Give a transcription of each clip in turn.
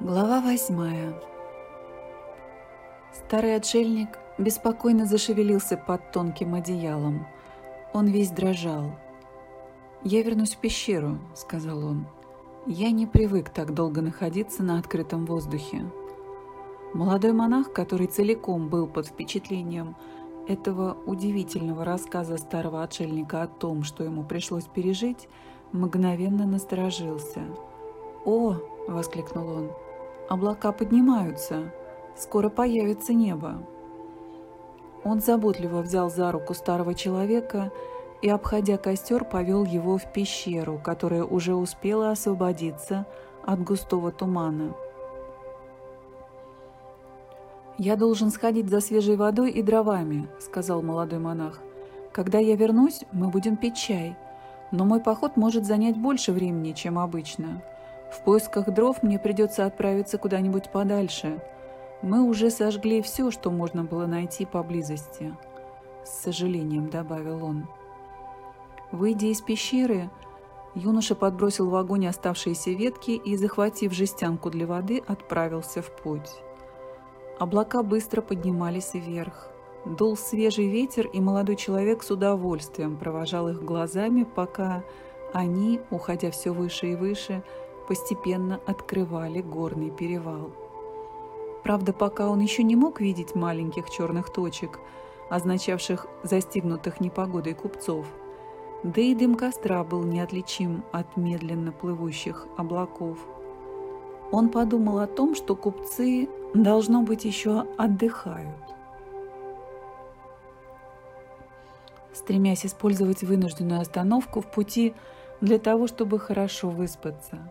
Глава восьмая Старый отшельник беспокойно зашевелился под тонким одеялом. Он весь дрожал. «Я вернусь в пещеру», — сказал он. «Я не привык так долго находиться на открытом воздухе». Молодой монах, который целиком был под впечатлением этого удивительного рассказа старого отшельника о том, что ему пришлось пережить, мгновенно насторожился. «О!» — воскликнул он. «Облака поднимаются. Скоро появится небо». Он заботливо взял за руку старого человека и, обходя костер, повел его в пещеру, которая уже успела освободиться от густого тумана. «Я должен сходить за свежей водой и дровами», — сказал молодой монах. «Когда я вернусь, мы будем пить чай. Но мой поход может занять больше времени, чем обычно. В поисках дров мне придется отправиться куда-нибудь подальше. Мы уже сожгли все, что можно было найти поблизости», — с сожалением добавил он. Выйдя из пещеры, юноша подбросил в огонь оставшиеся ветки и, захватив жестянку для воды, отправился в путь. Облака быстро поднимались вверх. Дул свежий ветер, и молодой человек с удовольствием провожал их глазами, пока они, уходя все выше и выше, постепенно открывали горный перевал. Правда, пока он еще не мог видеть маленьких черных точек, означавших застигнутых непогодой купцов, да и дым костра был неотличим от медленно плывущих облаков. Он подумал о том, что купцы должно быть, еще отдыхают. Стремясь использовать вынужденную остановку в пути для того, чтобы хорошо выспаться.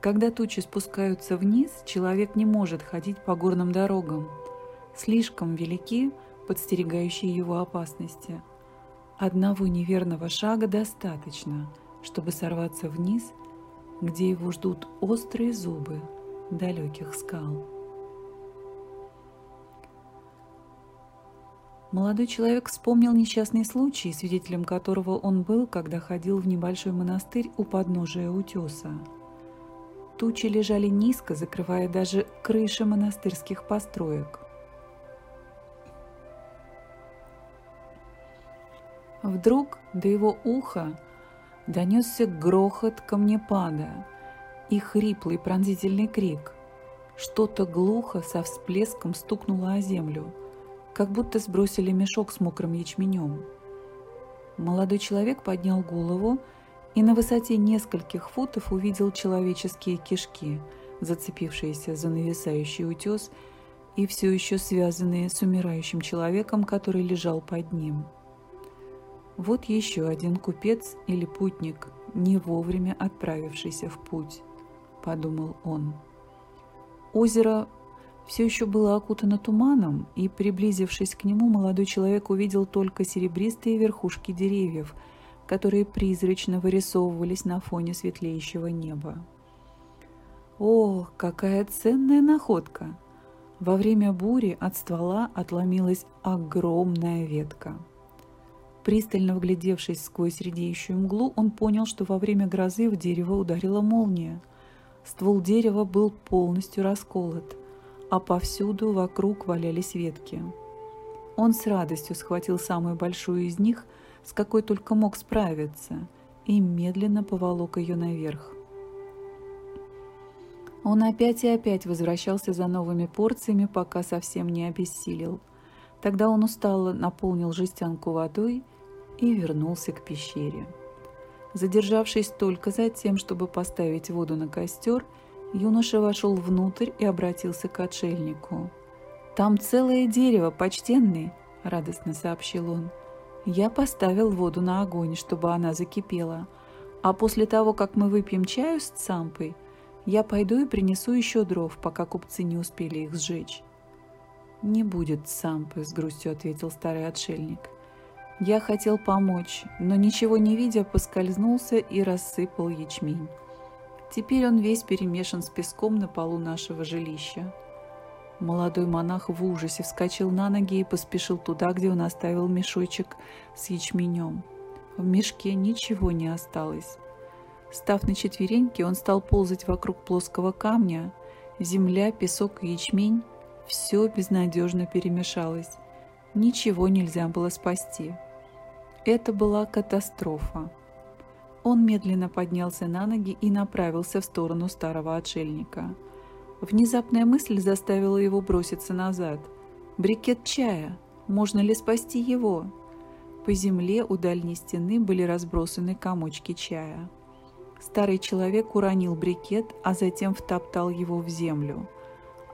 Когда тучи спускаются вниз, человек не может ходить по горным дорогам. Слишком велики подстерегающие его опасности. Одного неверного шага достаточно, чтобы сорваться вниз, где его ждут острые зубы далеких скал. Молодой человек вспомнил несчастный случай, свидетелем которого он был, когда ходил в небольшой монастырь у подножия утеса. Тучи лежали низко, закрывая даже крыши монастырских построек. Вдруг до его уха донесся грохот камнепада и хриплый пронзительный крик. Что-то глухо со всплеском стукнуло о землю – как будто сбросили мешок с мокрым ячменем. Молодой человек поднял голову и на высоте нескольких футов увидел человеческие кишки, зацепившиеся за нависающий утес и все еще связанные с умирающим человеком, который лежал под ним. Вот еще один купец или путник, не вовремя отправившийся в путь, подумал он. Озеро все еще было окутано туманом, и, приблизившись к нему, молодой человек увидел только серебристые верхушки деревьев, которые призрачно вырисовывались на фоне светлеющего неба. О, какая ценная находка! Во время бури от ствола отломилась огромная ветка. Пристально вглядевшись сквозь редеющую мглу, он понял, что во время грозы в дерево ударила молния. Ствол дерева был полностью расколот – а повсюду вокруг валялись ветки. Он с радостью схватил самую большую из них, с какой только мог справиться, и медленно поволок ее наверх. Он опять и опять возвращался за новыми порциями, пока совсем не обессилел. Тогда он устало наполнил жестянку водой и вернулся к пещере. Задержавшись только за тем, чтобы поставить воду на костер, Юноша вошел внутрь и обратился к отшельнику. «Там целое дерево, почтенный!» – радостно сообщил он. «Я поставил воду на огонь, чтобы она закипела. А после того, как мы выпьем чаю с цампой, я пойду и принесу еще дров, пока купцы не успели их сжечь». «Не будет цампы», – с грустью ответил старый отшельник. «Я хотел помочь, но ничего не видя, поскользнулся и рассыпал ячмень». Теперь он весь перемешан с песком на полу нашего жилища. Молодой монах в ужасе вскочил на ноги и поспешил туда, где он оставил мешочек с ячменем. В мешке ничего не осталось. Став на четвереньки, он стал ползать вокруг плоского камня – Земля, песок и ячмень – все безнадежно перемешалось. Ничего нельзя было спасти. Это была катастрофа. Он медленно поднялся на ноги и направился в сторону старого отшельника. Внезапная мысль заставила его броситься назад. «Брикет чая! Можно ли спасти его?» По земле у дальней стены были разбросаны комочки чая. Старый человек уронил брикет, а затем втоптал его в землю.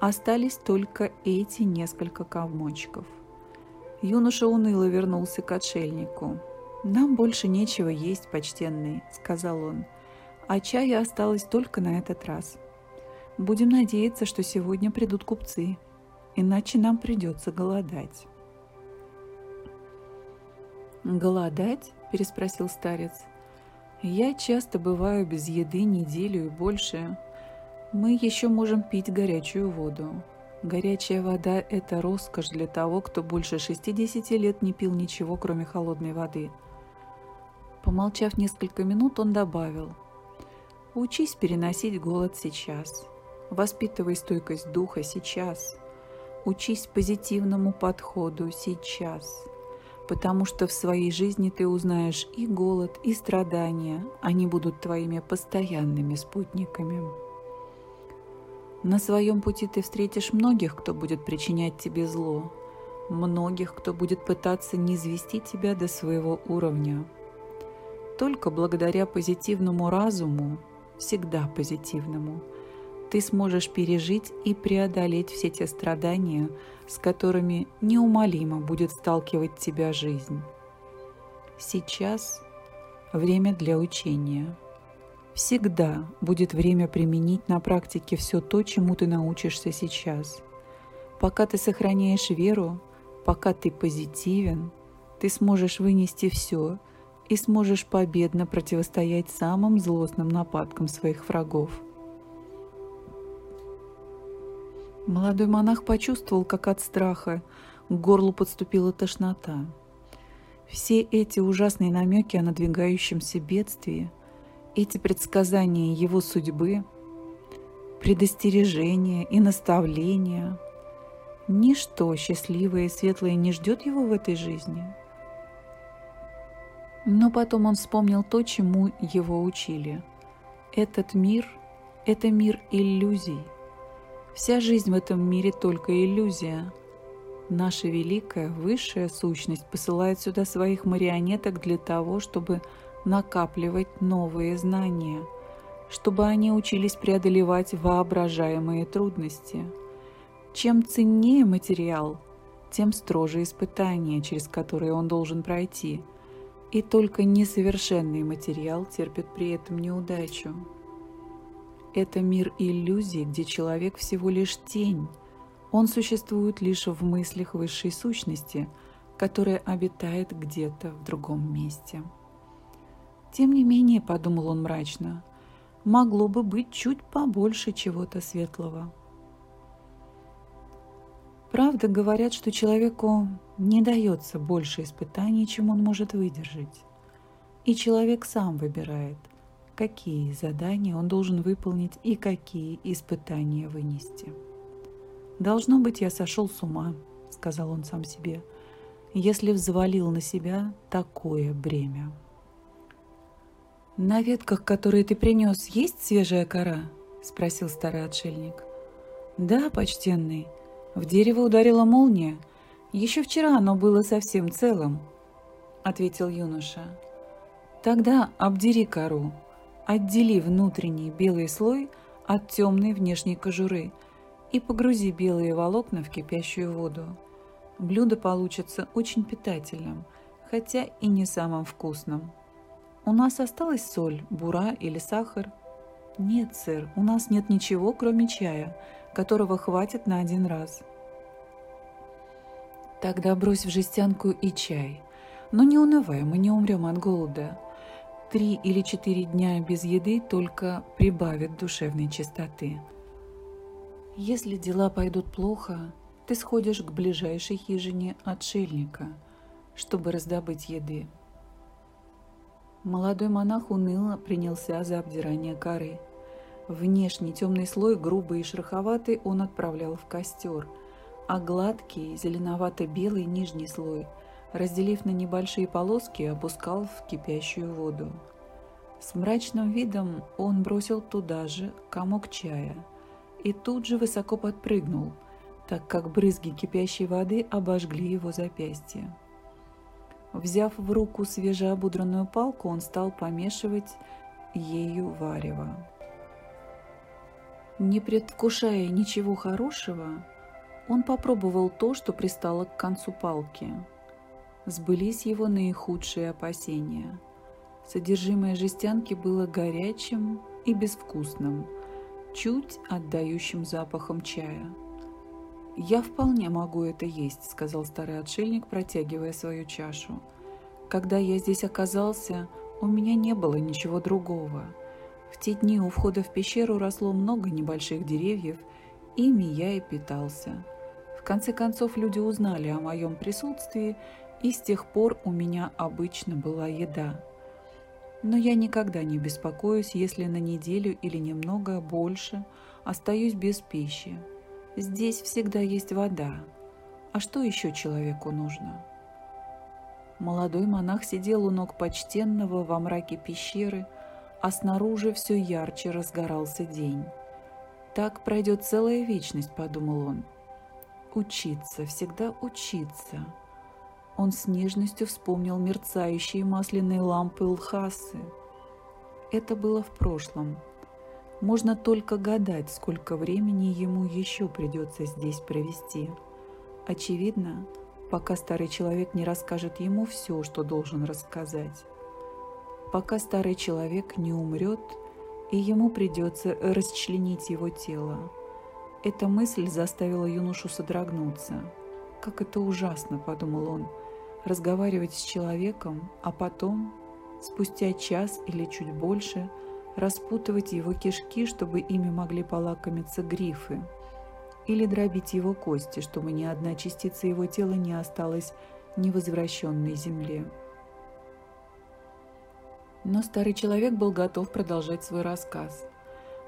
Остались только эти несколько комочков. Юноша уныло вернулся к отшельнику. «Нам больше нечего есть, почтенный», — сказал он. «А чая осталось только на этот раз. Будем надеяться, что сегодня придут купцы, иначе нам придется голодать». «Голодать?» – переспросил старец. Я часто бываю без еды неделю и больше. Мы еще можем пить горячую воду. Горячая вода – это роскошь для того, кто больше 60 лет не пил ничего, кроме холодной воды. Помолчав несколько минут, он добавил. Учись переносить голод сейчас. Воспитывай стойкость духа сейчас. Учись позитивному подходу сейчас потому что в своей жизни ты узнаешь и голод, и страдания, они будут твоими постоянными спутниками. На своем пути ты встретишь многих, кто будет причинять тебе зло, многих, кто будет пытаться низвести тебя до своего уровня. Только благодаря позитивному разуму, всегда позитивному, ты сможешь пережить и преодолеть все те страдания, с которыми неумолимо будет сталкивать тебя жизнь. Сейчас время для учения. Всегда будет время применить на практике все то, чему ты научишься сейчас. Пока ты сохраняешь веру, пока ты позитивен, ты сможешь вынести все и сможешь победно противостоять самым злостным нападкам своих врагов – Молодой монах почувствовал, как от страха к горлу подступила тошнота. Все эти ужасные намеки о надвигающемся бедствии, эти предсказания его судьбы, предостережения и наставления, ничто счастливое и светлое не ждет его в этой жизни. Но потом он вспомнил то, чему его учили. Этот мир – это мир иллюзий – Вся жизнь в этом мире только иллюзия. Наша великая, высшая сущность посылает сюда своих марионеток для того, чтобы накапливать новые знания, чтобы они учились преодолевать воображаемые трудности. Чем ценнее материал, тем строже испытания, через которые он должен пройти. И только несовершенный материал терпит при этом неудачу. Это мир иллюзий, где человек всего лишь тень. Он существует лишь в мыслях высшей сущности, которая обитает где-то в другом месте. Тем не менее, подумал он мрачно, могло бы быть чуть побольше чего-то светлого. Правда, говорят, что человеку не дается больше испытаний, чем он может выдержать. И человек сам выбирает – какие задания он должен выполнить и какие испытания вынести. «Должно быть, я сошел с ума», — сказал он сам себе, «если взвалил на себя такое бремя». «На ветках, которые ты принес, есть свежая кора?» — спросил старый отшельник. «Да, почтенный. В дерево ударила молния. Еще вчера оно было совсем целым», — ответил юноша. «Тогда обдери кору, Отдели внутренний белый слой от темной внешней кожуры и погрузи белые волокна в кипящую воду. Блюдо получится очень питательным, хотя и не самым вкусным. У нас осталась соль, бура или сахар? Нет, сэр, у нас нет ничего, кроме чая, которого хватит на один раз. Тогда брось в жестянку и чай. Но не унывай, мы не умрем от голода три или четыре дня без еды только прибавят душевной чистоты. Если дела пойдут плохо, ты сходишь к ближайшей хижине отшельника, чтобы раздобыть еды. Молодой монах уныло принялся за обдирание коры. Внешний темный слой, грубый и шероховатый, он отправлял в костер, а гладкий, зеленовато-белый нижний слой, разделив на небольшие полоски, опускал в кипящую воду. С мрачным видом он бросил туда же комок чая и тут же высоко подпрыгнул, так как брызги кипящей воды обожгли его запястье. Взяв в руку свежеобудранную палку, он стал помешивать ею варево. Не предвкушая ничего хорошего, он попробовал то, что пристало к концу палки. Сбылись его наихудшие опасения – Содержимое жестянки было горячим и безвкусным, чуть отдающим запахом чая. «Я вполне могу это есть», — сказал старый отшельник, протягивая свою чашу. «Когда я здесь оказался, у меня не было ничего другого. В те дни у входа в пещеру росло много небольших деревьев, ими я и питался. В конце концов люди узнали о моем присутствии, и с тех пор у меня обычно была еда но я никогда не беспокоюсь, если на неделю или немного больше остаюсь без пищи. Здесь всегда есть вода. А что еще человеку нужно? Молодой монах сидел у ног почтенного во мраке пещеры, а снаружи все ярче разгорался день. «Так пройдет целая вечность», — подумал он. «Учиться, всегда учиться». Он с нежностью вспомнил мерцающие масляные лампы Лхасы. Это было в прошлом. Можно только гадать, сколько времени ему еще придется здесь провести. Очевидно, пока старый человек не расскажет ему все, что должен рассказать. Пока старый человек не умрет, и ему придется расчленить его тело. Эта мысль заставила юношу содрогнуться. «Как это ужасно!» – подумал он – разговаривать с человеком, а потом, спустя час или чуть больше, распутывать его кишки, чтобы ими могли полакомиться грифы, или дробить его кости, чтобы ни одна частица его тела не осталась невозвращенной земле. Но старый человек был готов продолжать свой рассказ.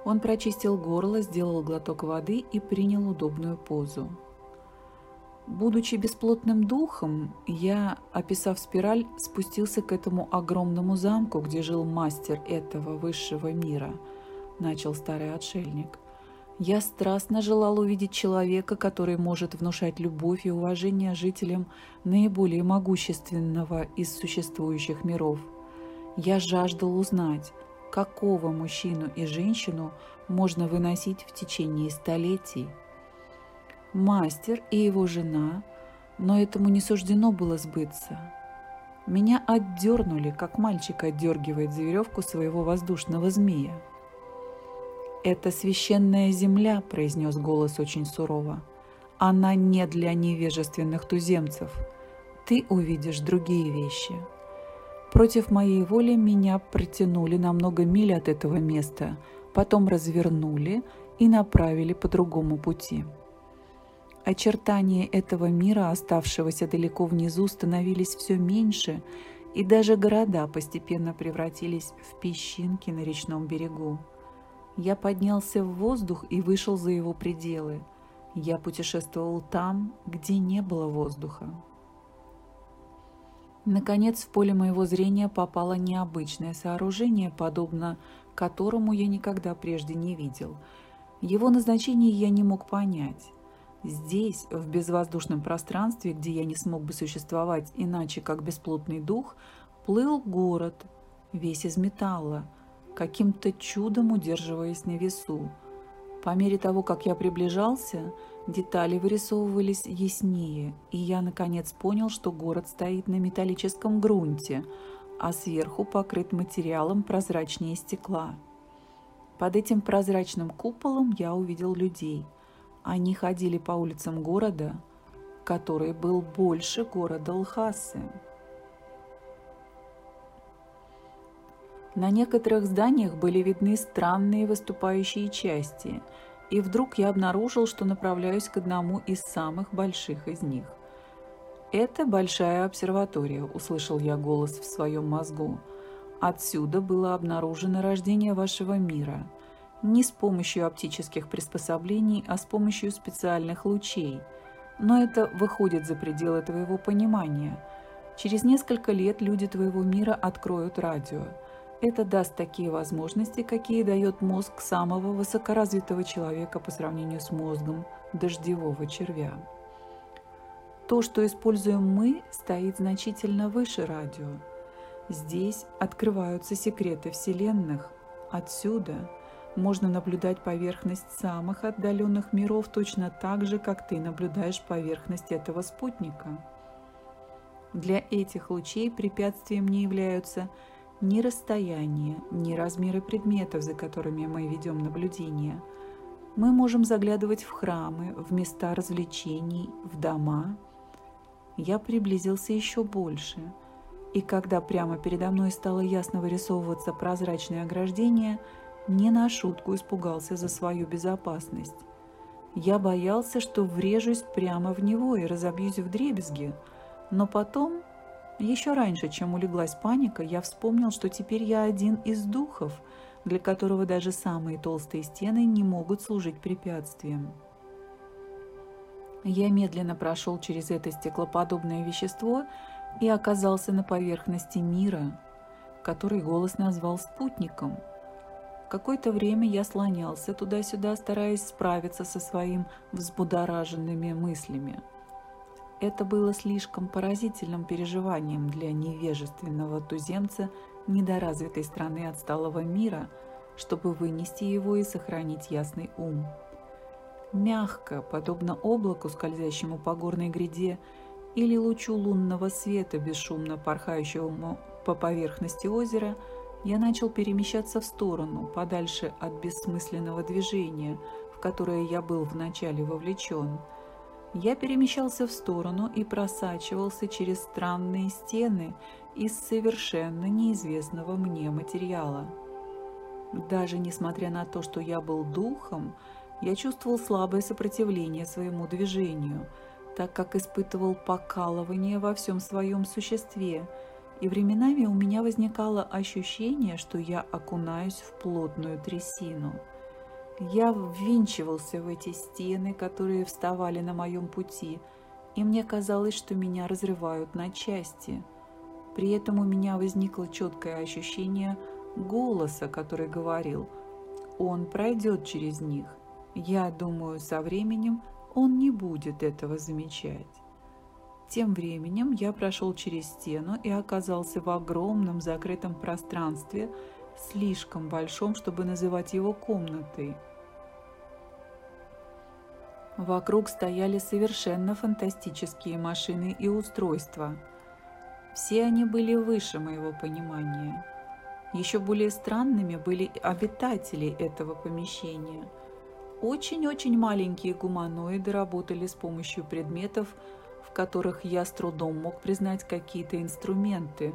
Он прочистил горло, сделал глоток воды и принял удобную позу. Будучи бесплотным духом, я, описав спираль, спустился к этому огромному замку, где жил мастер этого высшего мира, начал старый отшельник. Я страстно желал увидеть человека, который может внушать любовь и уважение жителям наиболее могущественного из существующих миров. Я жаждал узнать, какого мужчину и женщину можно выносить в течение столетий – мастер и его жена, но этому не суждено было сбыться. Меня отдернули, как мальчик отдергивает за веревку своего воздушного змея. «Это священная земля», – произнес голос очень сурово. «Она не для невежественных туземцев. Ты увидишь другие вещи». Против моей воли меня протянули на много миль от этого места, потом развернули и направили по другому пути. Очертания этого мира, оставшегося далеко внизу, становились все меньше, и даже города постепенно превратились в песчинки на речном берегу. Я поднялся в воздух и вышел за его пределы. Я путешествовал там, где не было воздуха. Наконец, в поле моего зрения попало необычное сооружение, подобно которому я никогда прежде не видел. Его назначение я не мог понять. Здесь, в безвоздушном пространстве, где я не смог бы существовать иначе, как бесплотный дух, плыл город, весь из металла, каким-то чудом удерживаясь на весу. По мере того, как я приближался, детали вырисовывались яснее, и я наконец понял, что город стоит на металлическом грунте, а сверху покрыт материалом прозрачнее стекла. Под этим прозрачным куполом я увидел людей – они ходили по улицам города, который был больше города Лхасы. На некоторых зданиях были видны странные выступающие части, и вдруг я обнаружил, что направляюсь к одному из самых больших из них. «Это большая обсерватория», — услышал я голос в своем мозгу. «Отсюда было обнаружено рождение вашего мира. Не с помощью оптических приспособлений, а с помощью специальных лучей. Но это выходит за пределы твоего понимания. Через несколько лет люди твоего мира откроют радио. Это даст такие возможности, какие дает мозг самого высокоразвитого человека по сравнению с мозгом дождевого червя. То, что используем мы, стоит значительно выше радио. Здесь открываются секреты вселенных. Отсюда можно наблюдать поверхность самых отдаленных миров точно так же, как ты наблюдаешь поверхность этого спутника. Для этих лучей препятствием не являются ни расстояние, ни размеры предметов, за которыми мы ведем наблюдение. Мы можем заглядывать в храмы, в места развлечений, в дома. Я приблизился еще больше, и когда прямо передо мной стало ясно вырисовываться прозрачное ограждение – не на шутку испугался за свою безопасность. Я боялся, что врежусь прямо в него и разобьюсь в дребезги, но потом, еще раньше, чем улеглась паника, я вспомнил, что теперь я один из духов, для которого даже самые толстые стены не могут служить препятствием. Я медленно прошел через это стеклоподобное вещество и оказался на поверхности мира, который голос назвал спутником – Какое-то время я слонялся туда-сюда, стараясь справиться со своим взбудораженными мыслями. Это было слишком поразительным переживанием для невежественного туземца недоразвитой страны отсталого мира, чтобы вынести его и сохранить ясный ум. Мягко, подобно облаку, скользящему по горной гряде, или лучу лунного света, бесшумно порхающему по поверхности озера – я начал перемещаться в сторону, подальше от бессмысленного движения, в которое я был вначале вовлечен. Я перемещался в сторону и просачивался через странные стены из совершенно неизвестного мне материала. Даже несмотря на то, что я был духом, я чувствовал слабое сопротивление своему движению, так как испытывал покалывание во всем своем существе – и временами у меня возникало ощущение, что я окунаюсь в плотную трясину. Я ввинчивался в эти стены, которые вставали на моем пути, и мне казалось, что меня разрывают на части. При этом у меня возникло четкое ощущение голоса, который говорил «Он пройдет через них». Я думаю, со временем он не будет этого замечать. Тем временем я прошел через стену и оказался в огромном закрытом пространстве, слишком большом, чтобы называть его комнатой. Вокруг стояли совершенно фантастические машины и устройства. Все они были выше моего понимания. Еще более странными были обитатели этого помещения. Очень-очень маленькие гуманоиды работали с помощью предметов, которых я с трудом мог признать какие-то инструменты,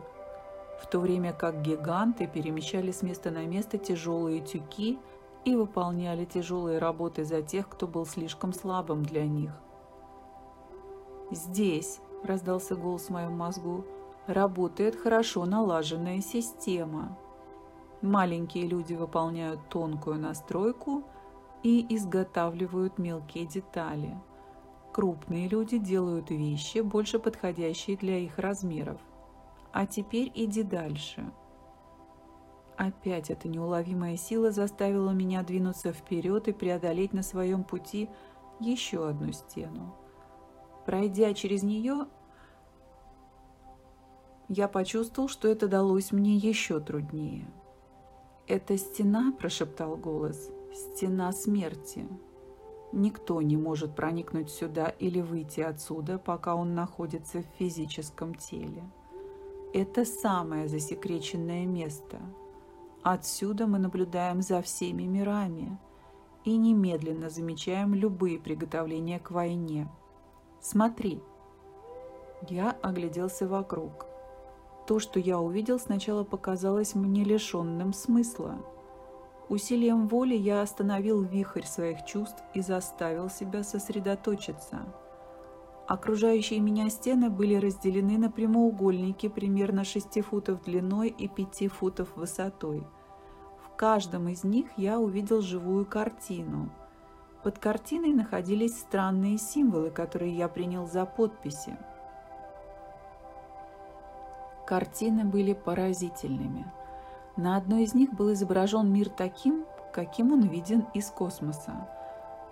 в то время как гиганты перемещали с места на место тяжелые тюки и выполняли тяжелые работы за тех, кто был слишком слабым для них. «Здесь», – раздался голос в моем мозгу, – «работает хорошо налаженная система». Маленькие люди выполняют тонкую настройку и изготавливают мелкие детали – Крупные люди делают вещи, больше подходящие для их размеров. А теперь иди дальше. Опять эта неуловимая сила заставила меня двинуться вперед и преодолеть на своем пути еще одну стену. Пройдя через нее, я почувствовал, что это далось мне еще труднее. «Это стена», – прошептал голос, – «стена смерти». Никто не может проникнуть сюда или выйти отсюда, пока он находится в физическом теле. Это самое засекреченное место. Отсюда мы наблюдаем за всеми мирами и немедленно замечаем любые приготовления к войне. Смотри. Я огляделся вокруг. То, что я увидел, сначала показалось мне лишенным смысла – Усилием воли я остановил вихрь своих чувств и заставил себя сосредоточиться. Окружающие меня стены были разделены на прямоугольники примерно 6 футов длиной и 5 футов высотой. В каждом из них я увидел живую картину. Под картиной находились странные символы, которые я принял за подписи. Картины были поразительными. На одной из них был изображен мир таким, каким он виден из космоса.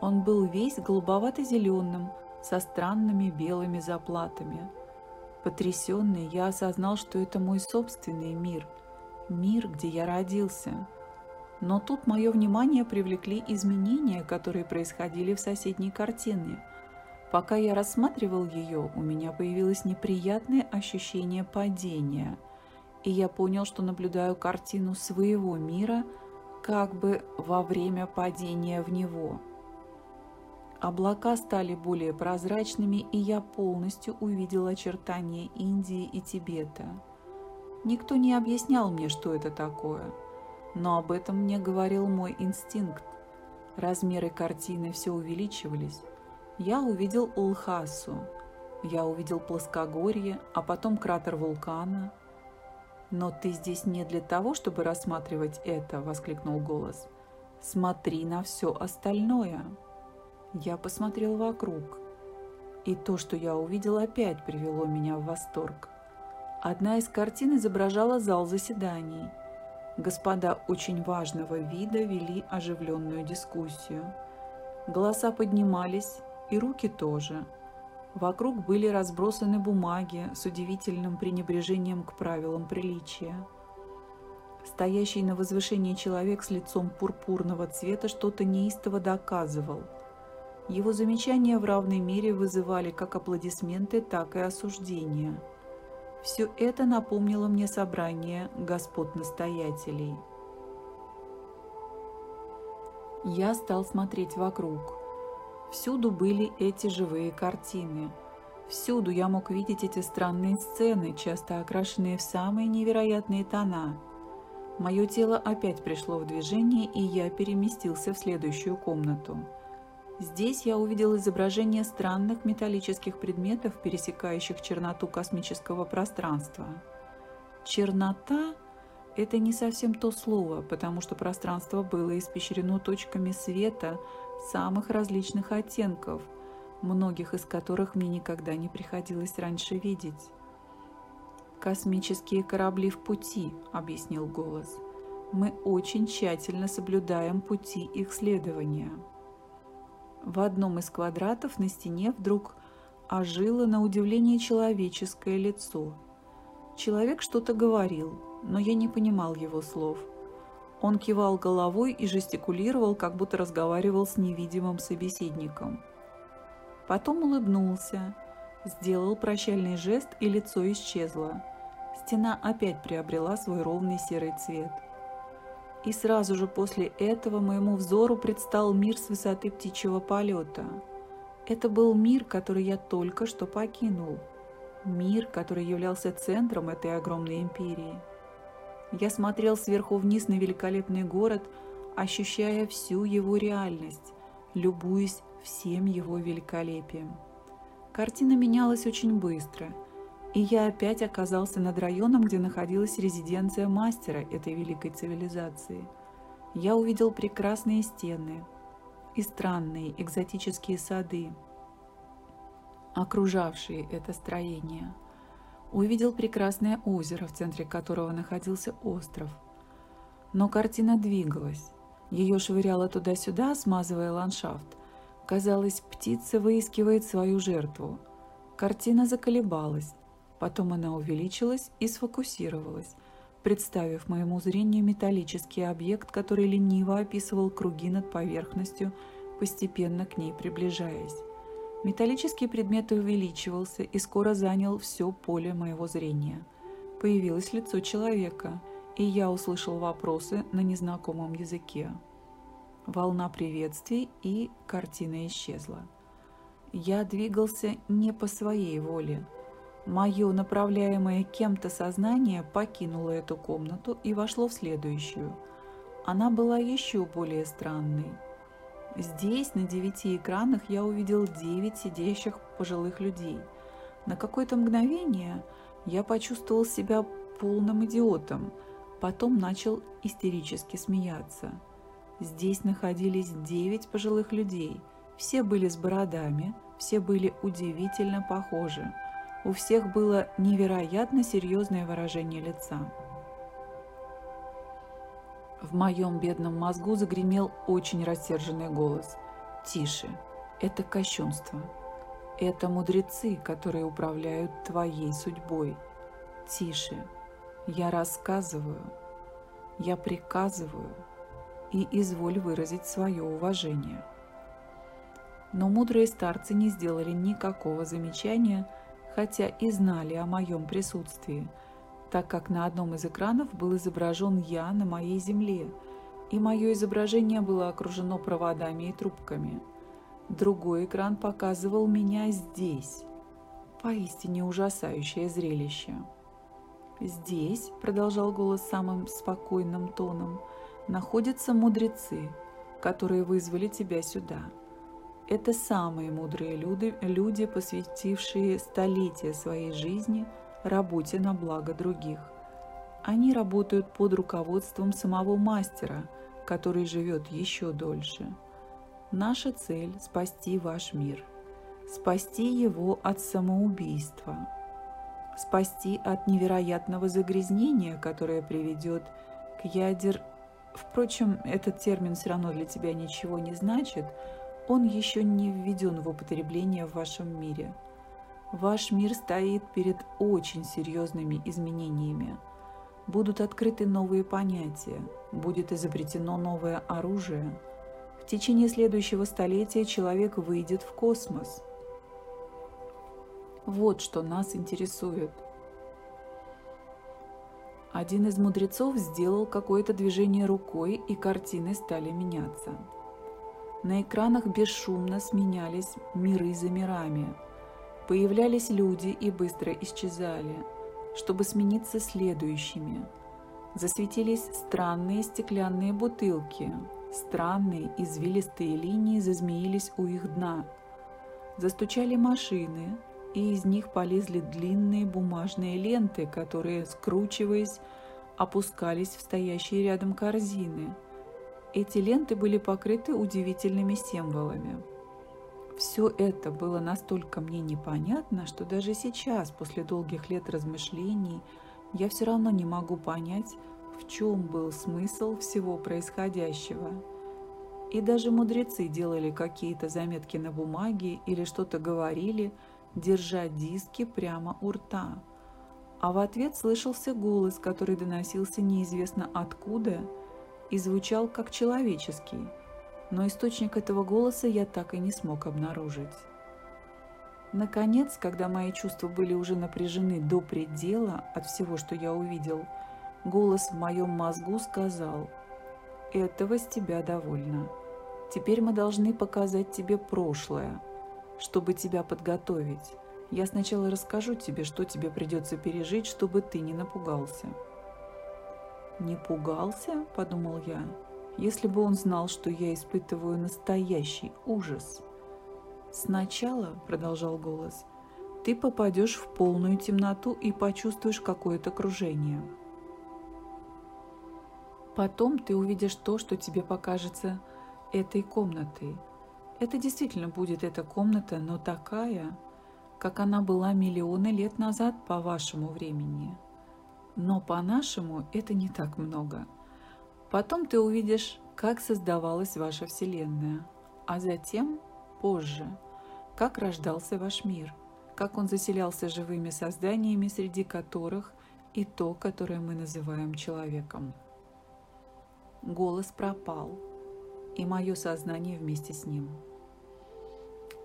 Он был весь голубовато-зеленым, со странными белыми заплатами. Потрясенный, я осознал, что это мой собственный мир, мир, где я родился. Но тут мое внимание привлекли изменения, которые происходили в соседней картине. Пока я рассматривал ее, у меня появилось неприятное ощущение падения, и я понял, что наблюдаю картину своего мира как бы во время падения в него. Облака стали более прозрачными, и я полностью увидел очертания Индии и Тибета. Никто не объяснял мне, что это такое, но об этом мне говорил мой инстинкт. Размеры картины все увеличивались. Я увидел Улхасу, я увидел плоскогорье, а потом кратер вулкана. «Но ты здесь не для того, чтобы рассматривать это!» – воскликнул голос. «Смотри на все остальное!» Я посмотрел вокруг, и то, что я увидел, опять привело меня в восторг. Одна из картин изображала зал заседаний. Господа очень важного вида вели оживленную дискуссию. Голоса поднимались, и руки тоже. Вокруг были разбросаны бумаги с удивительным пренебрежением к правилам приличия. Стоящий на возвышении человек с лицом пурпурного цвета что-то неистово доказывал – его замечания в равной мере вызывали как аплодисменты, так и осуждения. Все это напомнило мне собрание господ-настоятелей. Я стал смотреть вокруг. Всюду были эти живые картины. Всюду я мог видеть эти странные сцены, часто окрашенные в самые невероятные тона. Мое тело опять пришло в движение, и я переместился в следующую комнату. Здесь я увидел изображение странных металлических предметов, пересекающих черноту космического пространства. Чернота – это не совсем то слово, потому что пространство было испещрено точками света самых различных оттенков, многих из которых мне никогда не приходилось раньше видеть. «Космические корабли в пути», – объяснил голос. «Мы очень тщательно соблюдаем пути их следования». В одном из квадратов на стене вдруг ожило на удивление человеческое лицо. Человек что-то говорил, но я не понимал его слов. Он кивал головой и жестикулировал, как будто разговаривал с невидимым собеседником. Потом улыбнулся, сделал прощальный жест, и лицо исчезло. Стена опять приобрела свой ровный серый цвет. И сразу же после этого моему взору предстал мир с высоты птичьего полета. Это был мир, который я только что покинул. Мир, который являлся центром этой огромной империи. Я смотрел сверху вниз на великолепный город, ощущая всю его реальность, любуясь всем его великолепием. Картина менялась очень быстро – и я опять оказался над районом, где находилась резиденция мастера этой великой цивилизации. Я увидел прекрасные стены и странные экзотические сады, окружавшие это строение. Увидел прекрасное озеро, в центре которого находился остров. Но картина двигалась. Ее швыряло туда-сюда, смазывая ландшафт. Казалось, птица выискивает свою жертву. Картина заколебалась. Потом она увеличилась и сфокусировалась, представив моему зрению металлический объект, который лениво описывал круги над поверхностью, постепенно к ней приближаясь. Металлический предмет увеличивался и скоро занял все поле моего зрения. Появилось лицо человека, и я услышал вопросы на незнакомом языке. Волна приветствий, и картина исчезла. Я двигался не по своей воле – Мое направляемое кем-то сознание покинуло эту комнату и вошло в следующую. Она была еще более странной. Здесь, на девяти экранах, я увидел девять сидящих пожилых людей. На какое-то мгновение я почувствовал себя полным идиотом. Потом начал истерически смеяться. Здесь находились девять пожилых людей. Все были с бородами, все были удивительно похожи. У всех было невероятно серьезное выражение лица. В моем бедном мозгу загремел очень рассерженный голос. «Тише! Это кощунство! Это мудрецы, которые управляют твоей судьбой! Тише! Я рассказываю, я приказываю, и изволь выразить свое уважение!» Но мудрые старцы не сделали никакого замечания, хотя и знали о моем присутствии – так как на одном из экранов был изображен я на моей земле, и мое изображение было окружено проводами и трубками. Другой экран показывал меня здесь. Поистине ужасающее зрелище. «Здесь», — продолжал голос самым спокойным тоном, — «находятся мудрецы, которые вызвали тебя сюда. Это самые мудрые люди, люди посвятившие столетия своей жизни — работе на благо других. Они работают под руководством самого мастера, который живет еще дольше. Наша цель – спасти ваш мир, спасти его от самоубийства, спасти от невероятного загрязнения, которое приведет к ядер... Впрочем, этот термин все равно для тебя ничего не значит, он еще не введен в употребление в вашем мире – Ваш мир стоит перед очень серьезными изменениями. Будут открыты новые понятия, будет изобретено новое оружие. В течение следующего столетия человек выйдет в космос. Вот что нас интересует. Один из мудрецов сделал какое-то движение рукой, и картины стали меняться. На экранах бесшумно сменялись миры за мирами – Появлялись люди и быстро исчезали, чтобы смениться следующими. Засветились странные стеклянные бутылки, странные извилистые линии зазмеились у их дна. Застучали машины, и из них полезли длинные бумажные ленты, которые, скручиваясь, опускались в стоящие рядом корзины. Эти ленты были покрыты удивительными символами. Все это было настолько мне непонятно, что даже сейчас, после долгих лет размышлений, я все равно не могу понять, в чем был смысл всего происходящего. И даже мудрецы делали какие-то заметки на бумаге или что-то говорили, держа диски прямо у рта. А в ответ слышался голос, который доносился неизвестно откуда и звучал как человеческий – но источник этого голоса я так и не смог обнаружить. Наконец, когда мои чувства были уже напряжены до предела от всего, что я увидел, голос в моем мозгу сказал «Этого с тебя довольно. Теперь мы должны показать тебе прошлое, чтобы тебя подготовить. Я сначала расскажу тебе, что тебе придется пережить, чтобы ты не напугался». «Не пугался?» – подумал я если бы он знал, что я испытываю настоящий ужас. «Сначала», — продолжал голос, — «ты попадешь в полную темноту и почувствуешь какое-то кружение. Потом ты увидишь то, что тебе покажется этой комнатой. Это действительно будет эта комната, но такая, как она была миллионы лет назад по вашему времени. Но по нашему это не так много — Потом ты увидишь, как создавалась ваша Вселенная, а затем, позже, как рождался ваш мир, как он заселялся живыми созданиями, среди которых и то, которое мы называем человеком. Голос пропал, и мое сознание вместе с ним.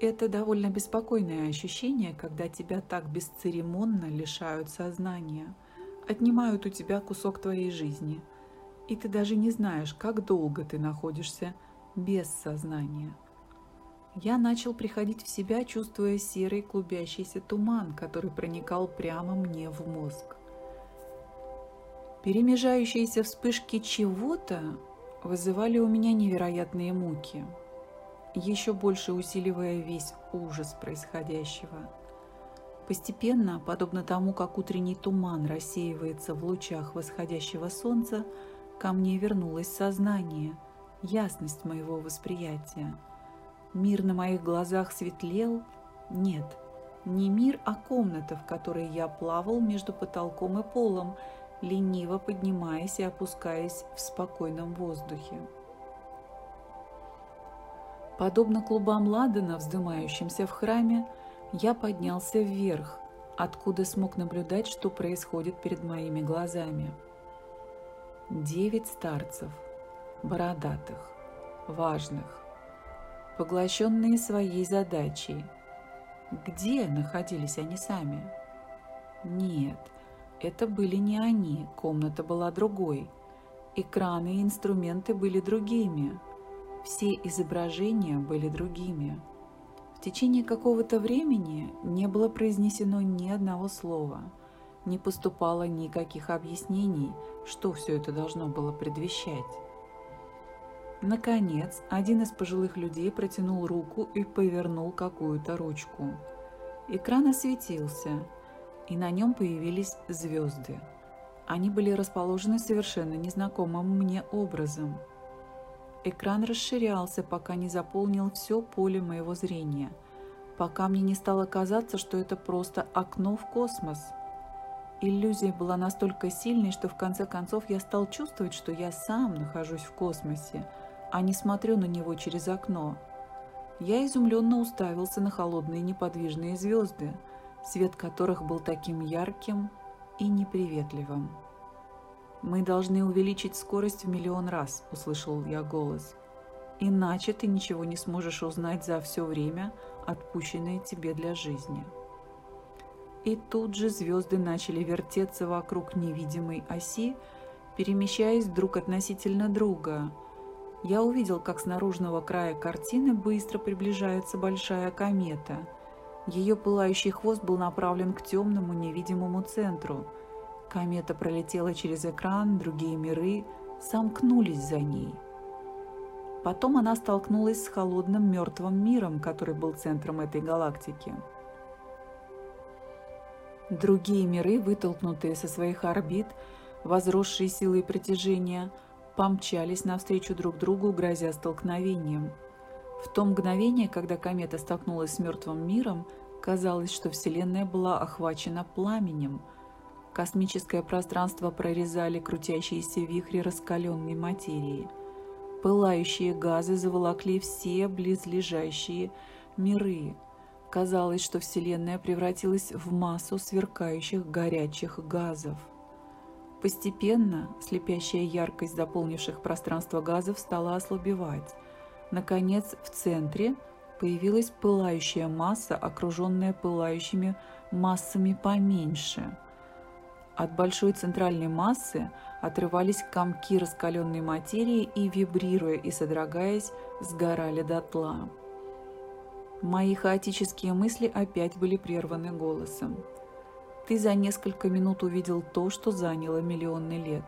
Это довольно беспокойное ощущение, когда тебя так бесцеремонно лишают сознания, отнимают у тебя кусок твоей жизни – и ты даже не знаешь, как долго ты находишься без сознания. Я начал приходить в себя, чувствуя серый клубящийся туман, который проникал прямо мне в мозг. Перемежающиеся вспышки чего-то вызывали у меня невероятные муки, еще больше усиливая весь ужас происходящего. Постепенно, подобно тому, как утренний туман рассеивается в лучах восходящего солнца, ко мне вернулось сознание, ясность моего восприятия. Мир на моих глазах светлел? Нет, не мир, а комната, в которой я плавал между потолком и полом, лениво поднимаясь и опускаясь в спокойном воздухе. Подобно клубам ладана, вздымающимся в храме, я поднялся вверх, откуда смог наблюдать, что происходит перед моими глазами. Девять старцев, бородатых, важных, поглощенные своей задачей. Где находились они сами? Нет, это были не они, комната была другой. Экраны и инструменты были другими. Все изображения были другими. В течение какого-то времени не было произнесено ни одного слова, не поступало никаких объяснений, что все это должно было предвещать. Наконец, один из пожилых людей протянул руку и повернул какую-то ручку. Экран осветился, и на нем появились звезды. Они были расположены совершенно незнакомым мне образом. Экран расширялся, пока не заполнил все поле моего зрения, пока мне не стало казаться, что это просто окно в космос. Иллюзия была настолько сильной, что в конце концов я стал чувствовать, что я сам нахожусь в космосе, а не смотрю на него через окно. Я изумленно уставился на холодные неподвижные звезды – свет которых был таким ярким и неприветливым. «Мы должны увеличить скорость в миллион раз», – услышал я голос. «Иначе ты ничего не сможешь узнать за все время, отпущенное тебе для жизни». И тут же звезды начали вертеться вокруг невидимой оси, перемещаясь друг относительно друга. Я увидел, как с наружного края картины быстро приближается большая комета – ее пылающий хвост был направлен к темному невидимому центру. Комета пролетела через экран, другие миры сомкнулись за ней. Потом она столкнулась с холодным мертвым миром, который был центром этой галактики. Другие миры, вытолкнутые со своих орбит, возросшие силой притяжения, помчались навстречу друг другу, грозя столкновением – в то мгновение, когда комета столкнулась с мертвым миром, казалось, что Вселенная была охвачена пламенем. Космическое пространство прорезали крутящиеся вихри раскаленной материи. Пылающие газы заволокли все близлежащие миры. Казалось, что Вселенная превратилась в массу сверкающих горячих газов. Постепенно слепящая яркость заполнивших пространство газов стала ослабевать. Наконец, в центре появилась пылающая масса, окруженная пылающими массами поменьше. От большой центральной массы отрывались комки раскаленной материи и, вибрируя и содрогаясь, сгорали дотла. Мои хаотические мысли опять были прерваны голосом. Ты за несколько минут увидел то, что заняло миллионы лет.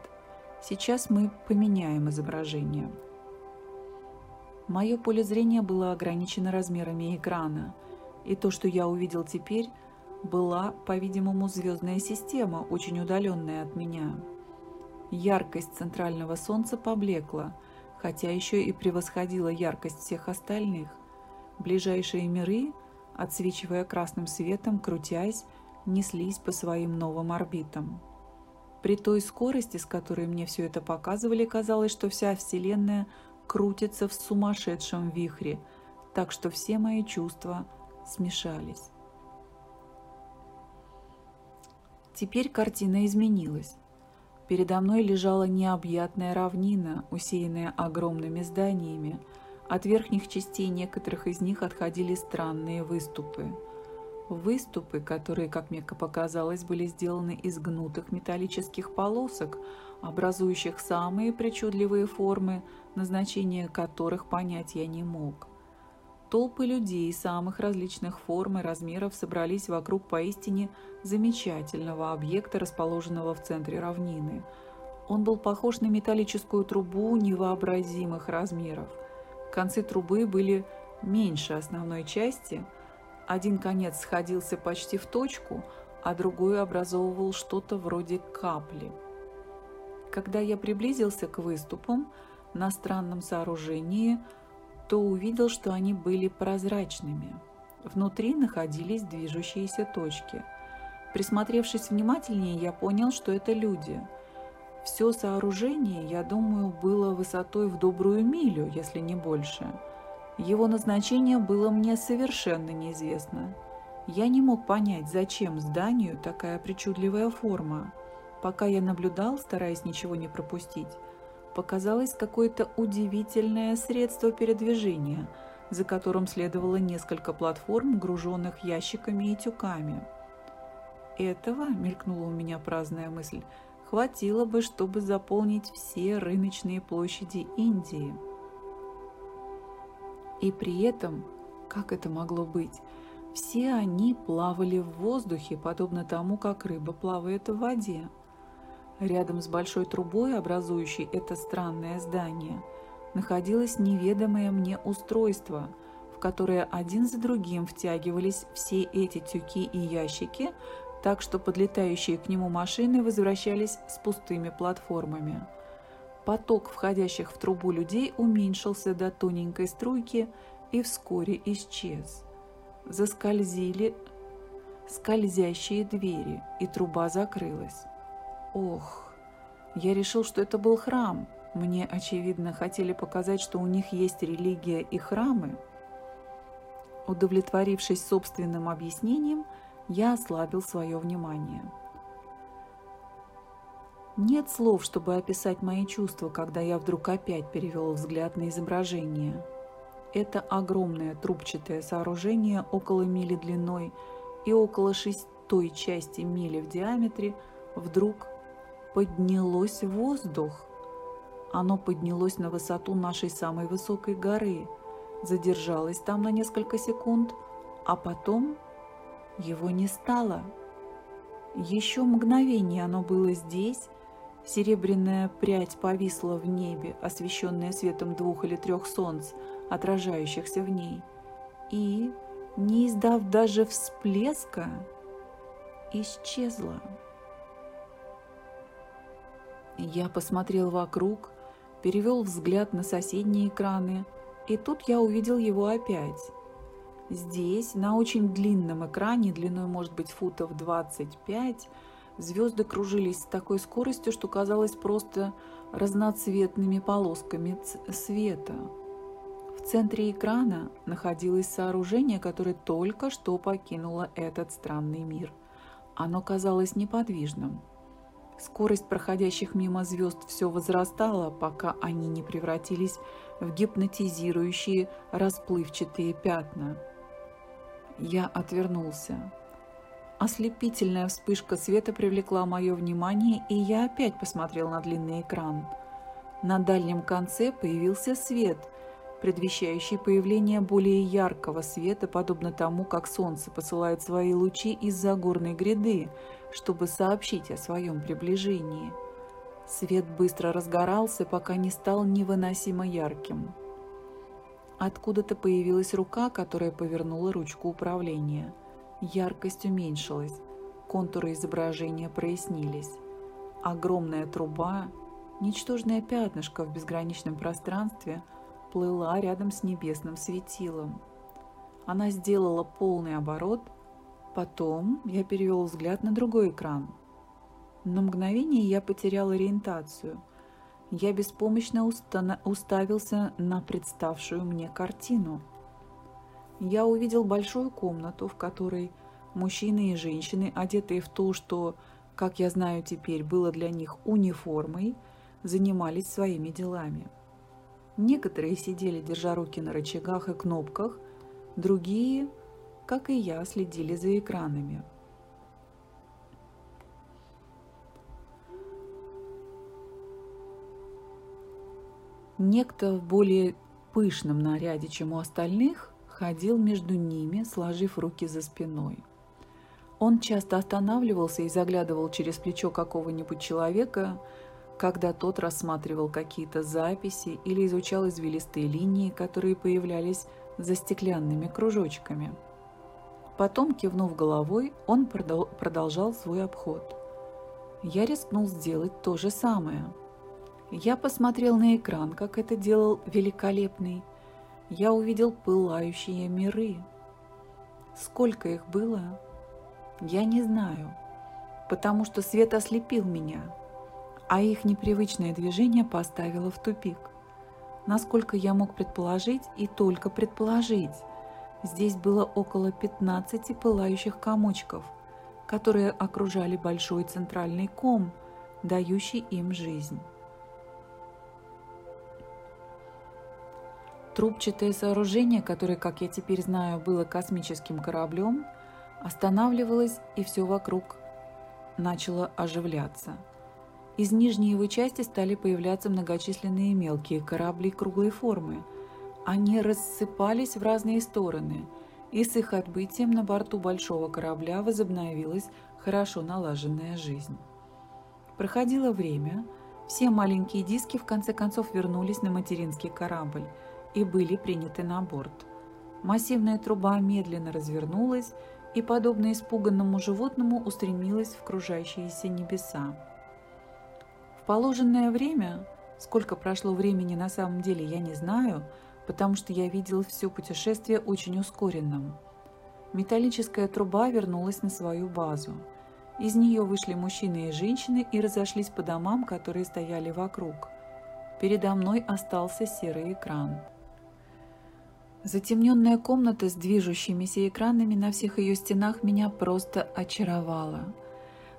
Сейчас мы поменяем изображение. Мое поле зрения было ограничено размерами экрана, и то, что я увидел теперь, была, по-видимому, звездная система, очень удаленная от меня. Яркость центрального солнца поблекла, хотя еще и превосходила яркость всех остальных. Ближайшие миры, отсвечивая красным светом, крутясь, неслись по своим новым орбитам. При той скорости, с которой мне все это показывали, казалось, что вся Вселенная – крутится в сумасшедшем вихре, так что все мои чувства смешались. Теперь картина изменилась. Передо мной лежала необъятная равнина, усеянная огромными зданиями. От верхних частей некоторых из них отходили странные выступы. Выступы, которые, как мне показалось, были сделаны из гнутых металлических полосок, образующих самые причудливые формы, назначение которых понять я не мог. Толпы людей самых различных форм и размеров собрались вокруг поистине замечательного объекта, расположенного в центре равнины. Он был похож на металлическую трубу невообразимых размеров. Концы трубы были меньше основной части, Один конец сходился почти в точку, а другой образовывал что-то вроде капли. Когда я приблизился к выступам на странном сооружении, то увидел, что они были прозрачными. Внутри находились движущиеся точки. Присмотревшись внимательнее, я понял, что это люди. Все сооружение, я думаю, было высотой в добрую милю, если не больше. Его назначение было мне совершенно неизвестно. Я не мог понять, зачем зданию такая причудливая форма. Пока я наблюдал, стараясь ничего не пропустить, показалось какое-то удивительное средство передвижения, за которым следовало несколько платформ, груженных ящиками и тюками. Этого, мелькнула у меня праздная мысль, хватило бы, чтобы заполнить все рыночные площади Индии. И при этом, как это могло быть, все они плавали в воздухе, подобно тому, как рыба плавает в воде. Рядом с большой трубой, образующей это странное здание, находилось неведомое мне устройство, в которое один за другим втягивались все эти тюки и ящики, так что подлетающие к нему машины возвращались с пустыми платформами. Поток входящих в трубу людей уменьшился до тоненькой струйки и вскоре исчез. Заскользили скользящие двери, и труба закрылась. Ох, я решил, что это был храм. Мне, очевидно, хотели показать, что у них есть религия и храмы. Удовлетворившись собственным объяснением, я ослабил свое внимание. Нет слов, чтобы описать мои чувства, когда я вдруг опять перевел взгляд на изображение. Это огромное трубчатое сооружение около мили длиной и около шестой части мили в диаметре вдруг поднялось в воздух. Оно поднялось на высоту нашей самой высокой горы, задержалось там на несколько секунд, а потом его не стало. Еще мгновение оно было здесь, серебряная прядь повисла в небе, освещенная светом двух или трех солнц, отражающихся в ней, и, не издав даже всплеска, исчезла. Я посмотрел вокруг, перевел взгляд на соседние экраны, и тут я увидел его опять. Здесь, на очень длинном экране, длиной может быть футов 25, звезды кружились с такой скоростью, что казалось просто разноцветными полосками света. В центре экрана находилось сооружение, которое только что покинуло этот странный мир. Оно казалось неподвижным – Скорость проходящих мимо звезд все возрастала, пока они не превратились в гипнотизирующие расплывчатые пятна. Я отвернулся. Ослепительная вспышка света привлекла мое внимание, и я опять посмотрел на длинный экран. На дальнем конце появился свет, предвещающий появление более яркого света, подобно тому, как солнце посылает свои лучи из-за горной гряды, чтобы сообщить о своем приближении. Свет быстро разгорался, пока не стал невыносимо ярким. Откуда-то появилась рука, которая повернула ручку управления. Яркость уменьшилась, контуры изображения прояснились. Огромная труба, ничтожное пятнышко в безграничном пространстве, плыла рядом с небесным светилом. Она сделала полный оборот – Потом я перевел взгляд на другой экран. На мгновение я потерял ориентацию. Я беспомощно уставился на представшую мне картину. Я увидел большую комнату, в которой мужчины и женщины, одетые в то, что, как я знаю теперь, было для них униформой, занимались своими делами. Некоторые сидели, держа руки на рычагах и кнопках, другие – как и я, следили за экранами. Некто в более пышном наряде, чем у остальных, ходил между ними, сложив руки за спиной. Он часто останавливался и заглядывал через плечо какого-нибудь человека, когда тот рассматривал какие-то записи или изучал извилистые линии, которые появлялись за стеклянными кружочками – Потом, кивнув головой, он продолжал свой обход. Я рискнул сделать то же самое. Я посмотрел на экран, как это делал великолепный. Я увидел пылающие миры. Сколько их было? Я не знаю, потому что свет ослепил меня, а их непривычное движение поставило в тупик. Насколько я мог предположить и только предположить, здесь было около 15 пылающих комочков, которые окружали большой центральный ком, дающий им жизнь. Трубчатое сооружение, которое, как я теперь знаю, было космическим кораблем, останавливалось, и все вокруг начало оживляться – из нижней его части стали появляться многочисленные мелкие корабли круглой формы. Они рассыпались в разные стороны, и с их отбытием на борту большого корабля возобновилась хорошо налаженная жизнь. Проходило время, все маленькие диски в конце концов вернулись на материнский корабль и были приняты на борт. Массивная труба медленно развернулась и, подобно испуганному животному, устремилась в кружащиеся небеса положенное время, сколько прошло времени на самом деле, я не знаю, потому что я видел все путешествие очень ускоренным. Металлическая труба вернулась на свою базу. Из нее вышли мужчины и женщины и разошлись по домам, которые стояли вокруг. Передо мной остался серый экран. Затемненная комната с движущимися экранами на всех ее стенах меня просто очаровала –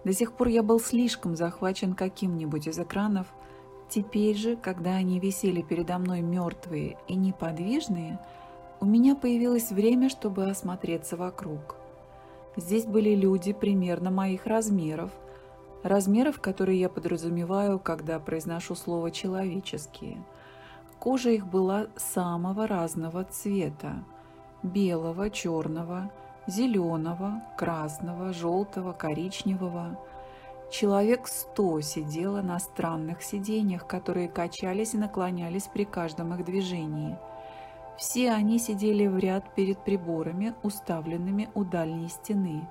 до сих пор я был слишком захвачен каким-нибудь из экранов. Теперь же, когда они висели передо мной мертвые и неподвижные, у меня появилось время, чтобы осмотреться вокруг. Здесь были люди примерно моих размеров, размеров, которые я подразумеваю, когда произношу слово «человеческие». Кожа их была самого разного цвета – белого, черного – зеленого, красного, желтого, коричневого. Человек сто сидело на странных сиденьях, которые качались и наклонялись при каждом их движении. Все они сидели в ряд перед приборами, уставленными у дальней стены.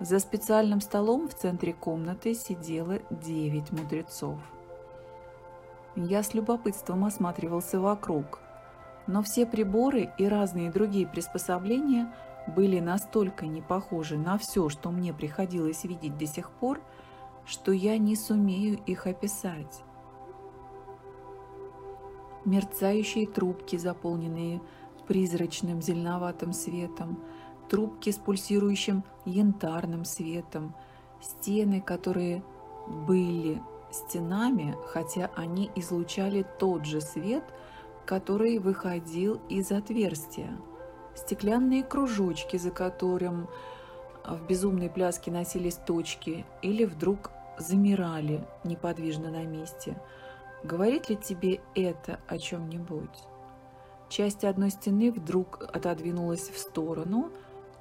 За специальным столом в центре комнаты сидело девять мудрецов. Я с любопытством осматривался вокруг, но все приборы и разные другие приспособления – были настолько не похожи на все, что мне приходилось видеть до сих пор, что я не сумею их описать. Мерцающие трубки, заполненные призрачным зеленоватым светом, трубки с пульсирующим янтарным светом, стены, которые были стенами, хотя они излучали тот же свет, который выходил из отверстия стеклянные кружочки, за которым в безумной пляске носились точки или вдруг замирали неподвижно на месте. Говорит ли тебе это о чем-нибудь? Часть одной стены вдруг отодвинулась в сторону,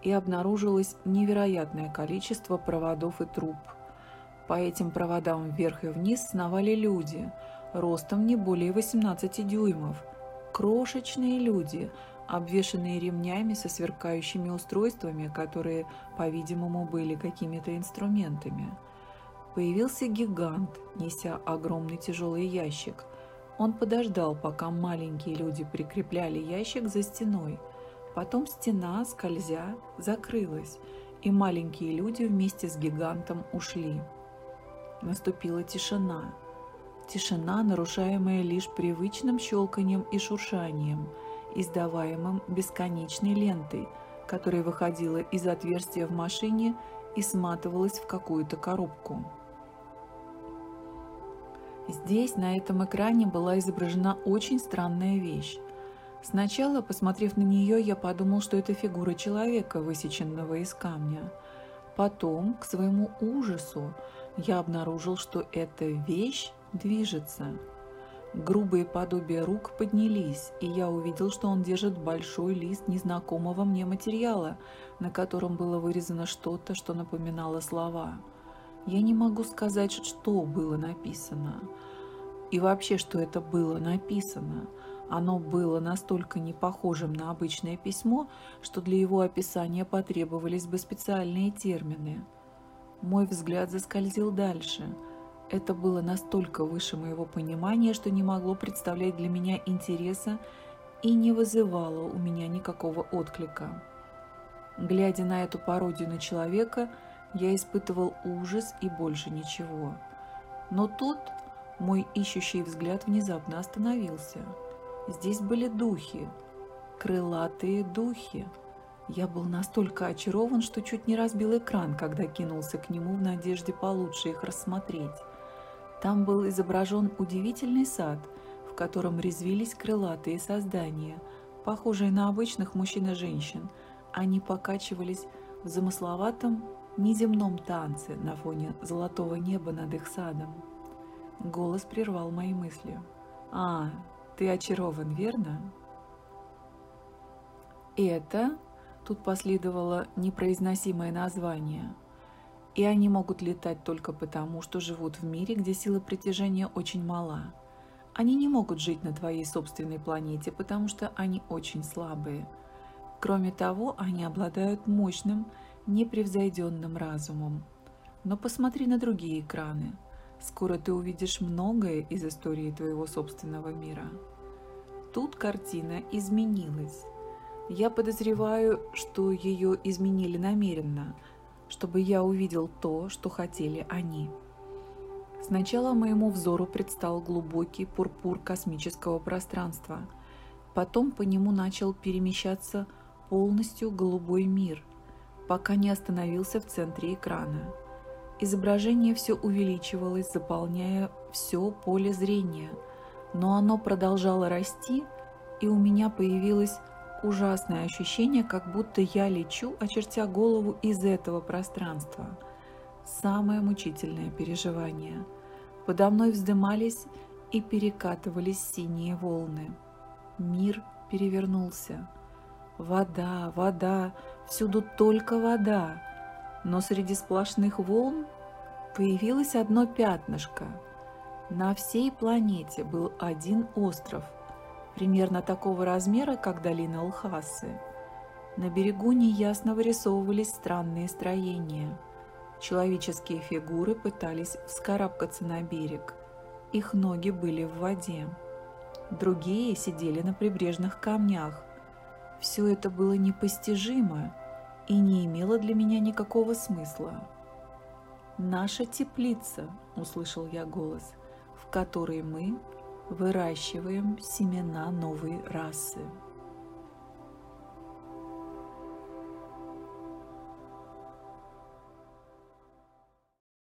и обнаружилось невероятное количество проводов и труб. По этим проводам вверх и вниз сновали люди, ростом не более 18 дюймов. Крошечные люди, обвешанные ремнями со сверкающими устройствами, которые, по-видимому, были какими-то инструментами. Появился гигант, неся огромный тяжелый ящик. Он подождал, пока маленькие люди прикрепляли ящик за стеной. Потом стена, скользя, закрылась, и маленькие люди вместе с гигантом ушли. Наступила тишина. Тишина, нарушаемая лишь привычным щелканием и шуршанием – издаваемым бесконечной лентой, которая выходила из отверстия в машине и сматывалась в какую-то коробку. Здесь, на этом экране, была изображена очень странная вещь. Сначала, посмотрев на нее, я подумал, что это фигура человека, высеченного из камня. Потом, к своему ужасу, я обнаружил, что эта вещь движется – Грубые подобия рук поднялись, и я увидел, что он держит большой лист незнакомого мне материала, на котором было вырезано что-то, что напоминало слова. Я не могу сказать, что было написано. И вообще, что это было написано. Оно было настолько не похожим на обычное письмо, что для его описания потребовались бы специальные термины. Мой взгляд заскользил дальше. Это было настолько выше моего понимания, что не могло представлять для меня интереса и не вызывало у меня никакого отклика. Глядя на эту пародию на человека, я испытывал ужас и больше ничего. Но тут мой ищущий взгляд внезапно остановился – Здесь были духи, крылатые духи. Я был настолько очарован, что чуть не разбил экран, когда кинулся к нему в надежде получше их рассмотреть. Там был изображен удивительный сад, в котором резвились крылатые создания, похожие на обычных мужчин и женщин. Они покачивались в замысловатом неземном танце на фоне золотого неба над их садом. Голос прервал мои мысли. «А, ты очарован, верно? Это, тут последовало непроизносимое название, и они могут летать только потому, что живут в мире, где сила притяжения очень мала. Они не могут жить на твоей собственной планете, потому что они очень слабые. Кроме того, они обладают мощным, непревзойденным разумом. Но посмотри на другие экраны – Скоро ты увидишь многое из истории твоего собственного мира. Тут картина изменилась. Я подозреваю, что ее изменили намеренно, чтобы я увидел то, что хотели они. Сначала моему взору предстал глубокий пурпур космического пространства. Потом по нему начал перемещаться полностью голубой мир, пока не остановился в центре экрана. Изображение все увеличивалось, заполняя все поле зрения, но оно продолжало расти, и у меня появилось ужасное ощущение, как будто я лечу, очертя голову из этого пространства. Самое мучительное переживание. Подо мной вздымались и перекатывались синие волны. Мир перевернулся. Вода, вода, всюду только вода но среди сплошных волн появилось одно пятнышко. На всей планете был один остров, примерно такого размера, как долина Лхасы. На берегу неясно вырисовывались странные строения. Человеческие фигуры пытались вскарабкаться на берег. Их ноги были в воде. Другие сидели на прибрежных камнях. Все это было непостижимо – и не имело для меня никакого смысла. «Наша теплица», – услышал я голос, – «в которой мы выращиваем семена новой расы».